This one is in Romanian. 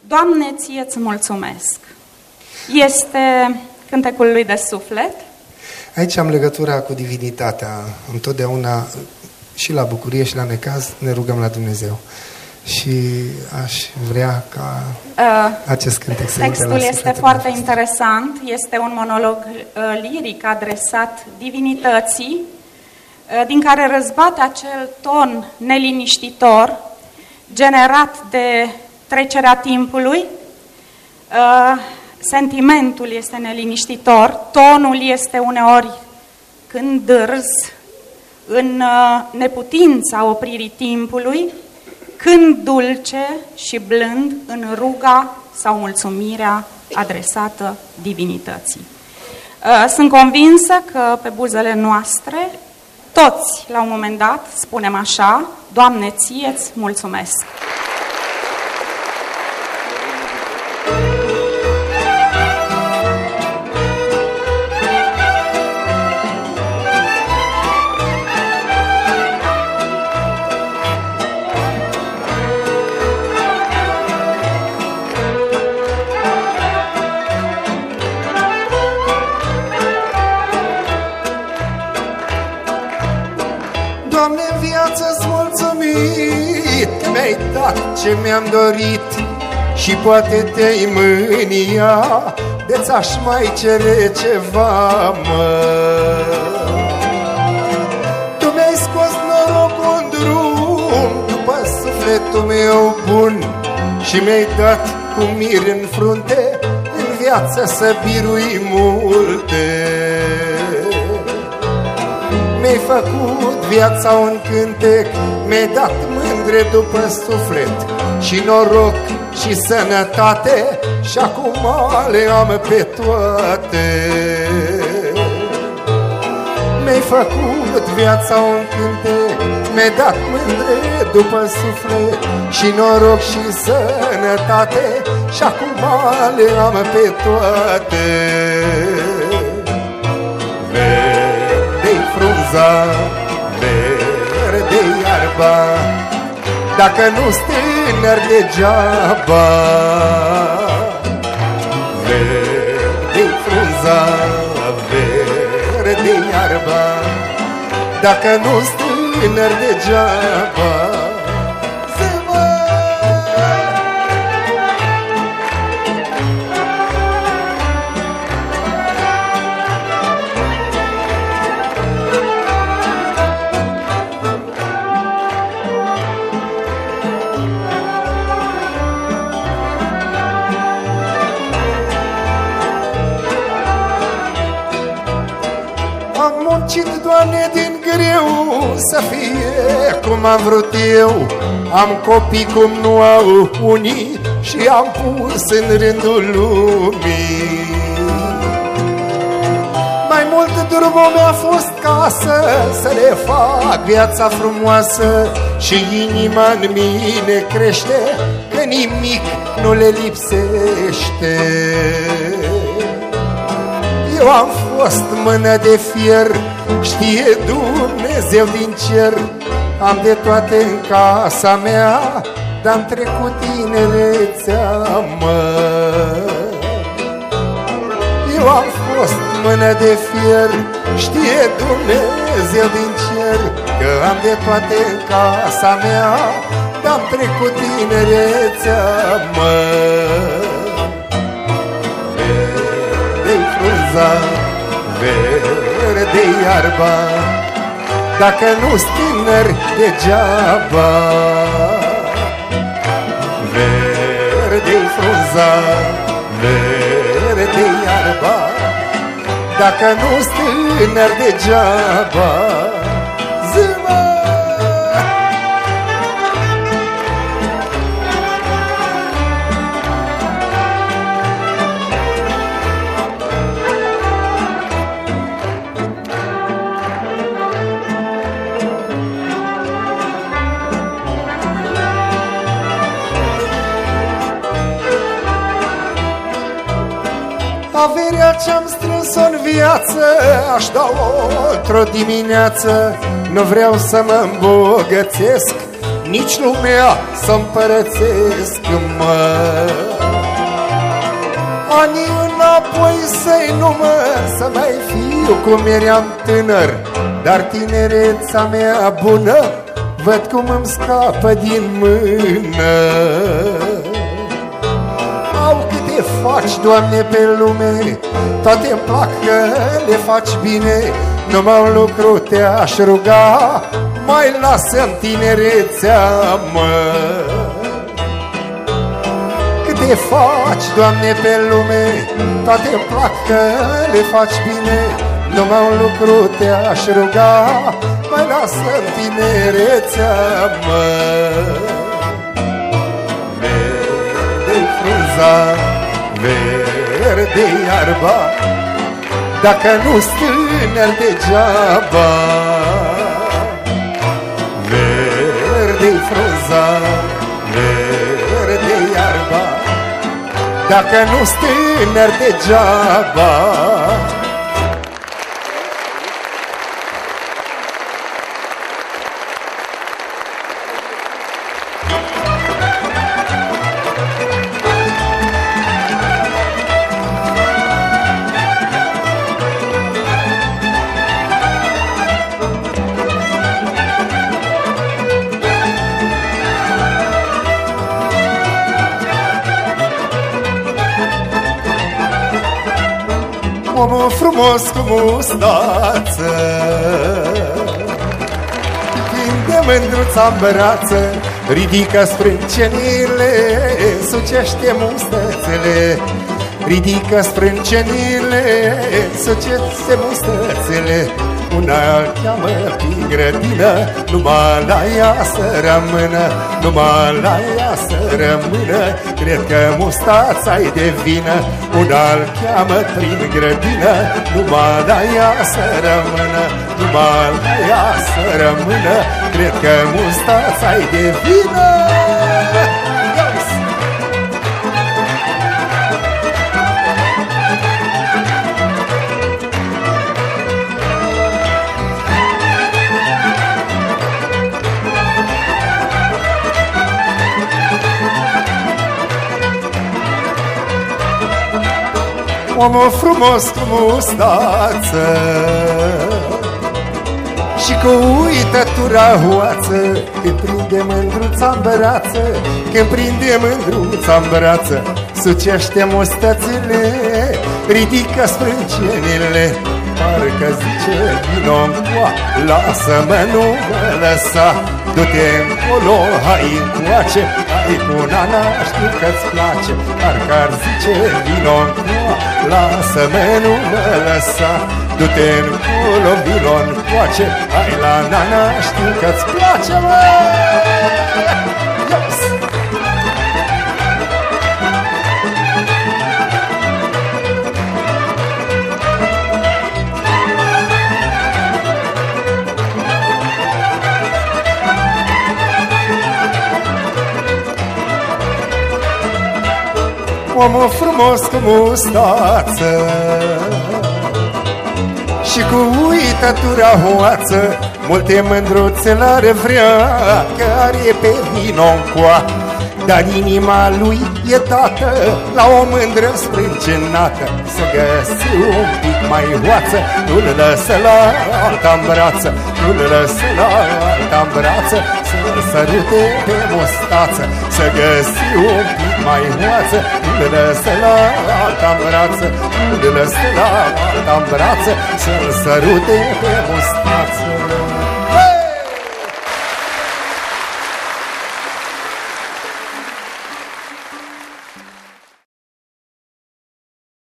Doamne, ție îți mulțumesc. Este cântecul lui de suflet. Aici am legătura cu divinitatea. Întotdeauna și la bucurie și la necaz ne rugăm la Dumnezeu. Și aș vrea ca uh, acest cântec să Textul este foarte interesant. Este un monolog uh, liric adresat divinității, uh, din care răzbate acel ton neliniștitor generat de trecerea timpului. Uh, sentimentul este neliniștitor, tonul este uneori când dârz, în uh, neputința opririi timpului, când dulce și blând în ruga sau mulțumirea adresată divinității. Uh, sunt convinsă că pe buzele noastre, toți, la un moment dat, spunem așa, Doamne, ție-ți mulțumesc! Ce mi-am dorit Și poate te-ai mânia de ți-aș mai cere ceva, mă. Tu mi-ai scos norocul în drum După sufletul meu bun Și mi-ai dat cu mir în frunte În viață să birui multe Mi-ai făcut viața un cântec Mi-ai dat mândre după suflet și noroc și sănătate Și acum le am pe toate. Mi-ai făcut viața un cântec Mi-ai dat mândre după suflet Și noroc și sănătate Și acum le am pe toate frunza Verde-i iarba. Dacă nu stai tânăr degeaba Verde frunza, verde iarba. Dacă nu-ți tânăr degeaba Doamne, din greu să fie cum am vrut eu. Am copii cum nu au unii și am pus în rândul lumii. Mai mult drumul mi-a fost casă Să le fac viața frumoasă Și inima în mine crește Că nimic nu le lipsește. Eu am fost mână de fier Știe Dumnezeu din cer Am de toate în casa mea Dar-am trecut tinerețea, mă. Eu am fost mână de fier Știe Dumnezeu din cer Că am de toate în casa mea Dar-am trecut tinerețea, mă. Verde-i frunza, verde de iarba Dacă nu-s tineri degeaba. Verde-i frunza, verde iarba Dacă nu-s tineri degeaba Averea ce-am strâns-o în viață Aș da-o într-o dimineață. Nu vreau să mă îmbogățesc Nici lumea să împărățesc, mă. Ani înapoi să-i număr Să mai fiu cum eram tânăr. Dar tinereța mea bună Văd cum îmi scapă din mână faci, Doamne, pe lume? Toate îmi plac că le faci bine. Numai un lucru te-aș ruga Mai lasă-mi tinerețea, mă. Câte faci, Doamne, pe lume? Toate îmi plac că le faci bine. Numai un lucru te-aș ruga Mai lasă-mi tinerețea, mă. Verde frunza, verde iarba Dacă nu stâneri degeaba. Verde frunza, verde iarba Dacă nu stâneri degeaba Omul frumos cu mustață. Când de mândruța în brață Ridică sprâncenile Sucește mustățele Ridică sprâncenile Sucește mustățele una cheamă prin grădină Numai la ea să rămână Numai la ea să rămână. Cred că mustața-i de vină Una cheamă prin grădină Numai la ea să rămână Numai la ea să rămână. Cred că mustața-i de vină Omul frumos cu mustață Și cu uitătura hoață Când prinde mândruța în brață Când prinde mândruța în brață Sucește mustățile Ridică sprâncenile Parcă zice vino încoa Lasă-mă, nu mă lăsa Du-te încolo, hai încoace Hai cu nana, știu că-ți place Parcă ar zice vino încoa Lasă-mă, nu mă lăsa Du-te încolo, vino încoace Hai la nana, știu că-ți place, mă! Yes! Omul frumos cu mustață. Și cu uitătura hoață Multe mândruțe l-ar vrea Care pe vino coa Dar inima lui e dată La o mândră sprâncenată Să găsi un pic mai hoață Nu-l lăsă la alta în brață. Nu-l lăsă la alta în brață Să-l sărute pe mustață Să găsi un pic mai hoață Nu-l lăsă la alta în brață. Nu-l lăsă la alta în brață Să-l sărute pe mustață